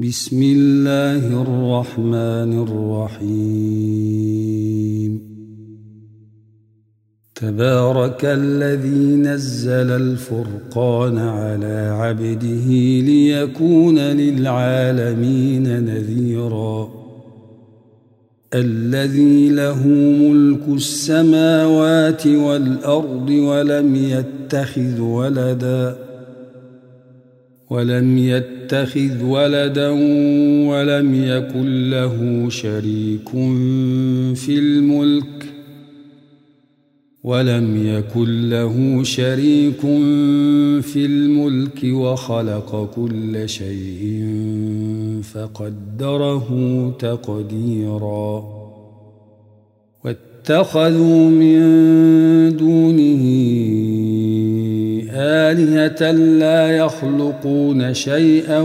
بسم الله الرحمن الرحيم. تبارك الذي نزل الفرقان على عبده ليكون للعالمين نذيرا. الذي له ملك السماوات والأرض ولم يتخذ ولداً. ولم يتخذ ولدا ولم يكن له شريك في الملك ولم يكن له شريك في الملك وخلق كل شيء فقدره تقديرا واتخذوا من دونه آلهة لا يخلقون شيئا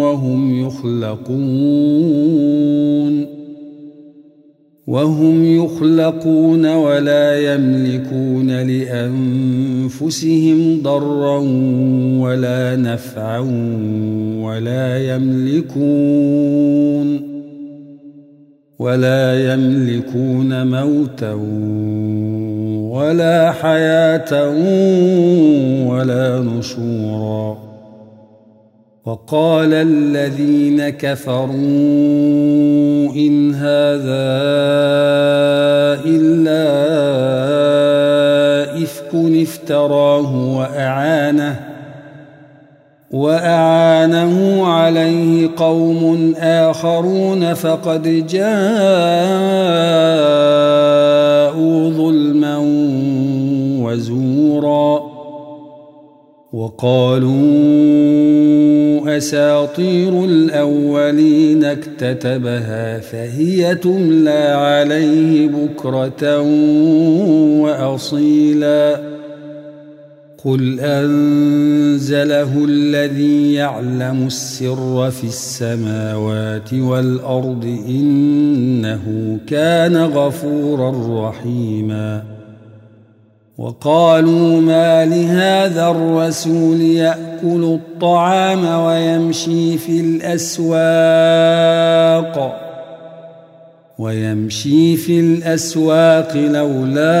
وهم يخلقون. وهم يخلقون ولا يملكون لأنفسهم ضرا ولا نفعا ولا يملكون. ولا يملكون موتا ولا حياة ولا نشورا. وقال الذين كفروا إن هذا إلا إفك افتراه وأعانه وأعانه عليه قوم آخرون فقد جاءوا ظلما وزورا وقالوا أساطير الأولين اكتتبها فهي تملى عليه بكرة وأصيلاً قل أنزله الذي يعلم السر في السماوات والأرض إنه كان غفورا رحيما وقالوا ما لهذا الرسول يأكل الطعام ويمشي في الأسواق ويمشي في الأسواق لولا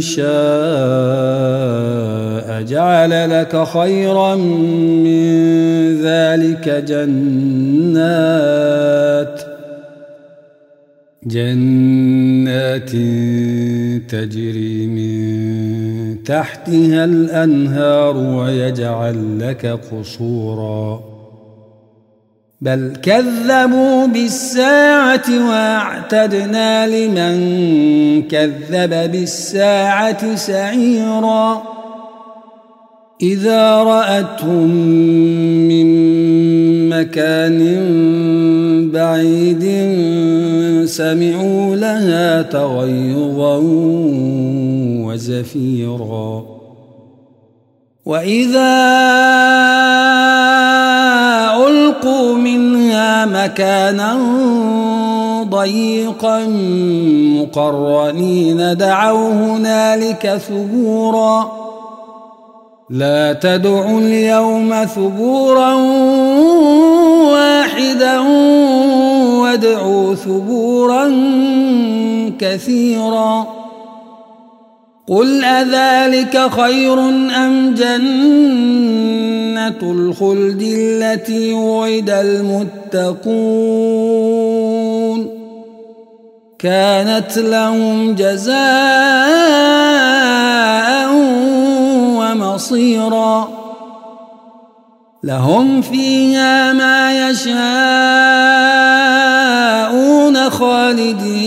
شاء جعل لك خيرا من ذلك جنات جنات تجري من تحتها الأنهار ويجعل لك قصورا. بل كذبوا بالساعة واعتدنا لمن كذب بالساعة سعيرا. إذا رأتهم من مكان بعيد سمعوا لها تغيظا وزفيرا. وإذا مكانا ضيقا مقرنين. دعوا هنالك ثبورا. لا تدعوا اليوم ثبورا واحدا وادعوا ثبورا كثيرا. قل أذلك خير أم الخلد التي وعد المتقون. كانت لهم جزاء ومصيرا. لهم فيها ما يشاءون خالدين.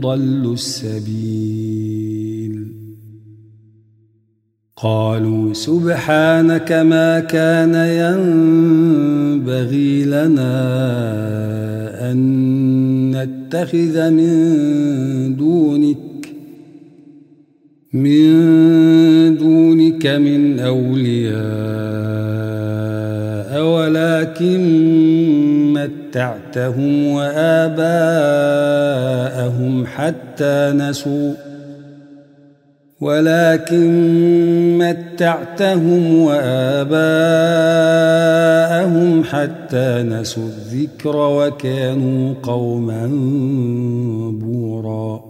ضلوا السبيل. قالوا سبحانك ما كان ينبغي لنا أن نتخذ من دونك من دونك من أولياء ولكن متعتهم وآباءهم حتى نسوا ولكن متعتهم وآباءهم حتى نسوا الذكر وكانوا قوما بورا.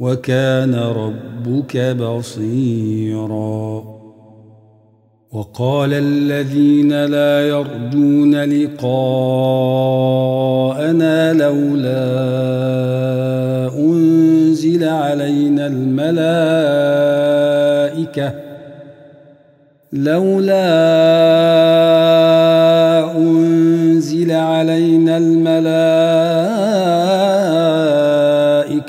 وكان ربك بصيرا. وقال الذين لا يرجون لقاءنا لولا أنزل علينا الملائكة لولا أنزل علينا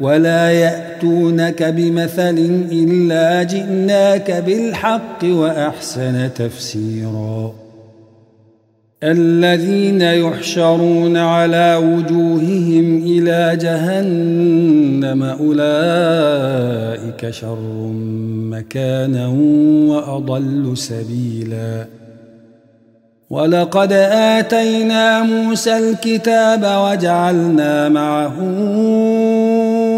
ولا يأتونك بمثل إلا جئناك بالحق وأحسن تفسيرا. الذين يحشرون على وجوههم إلى جهنم أولئك شر مكانا وأضل سبيلا. ولقد آتينا موسى الكتاب وجعلنا معه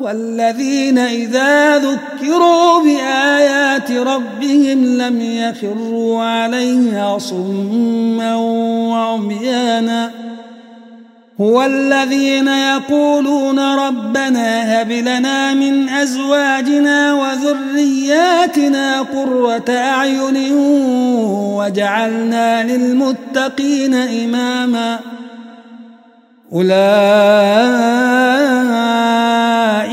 والذين إذا ذكروا بآيات ربهم لم يخروا عليها صما وعميانا هو الذين يقولون ربنا هب لنا من أزواجنا وذرياتنا قرة أعين وجعلنا للمتقين إماما أولئك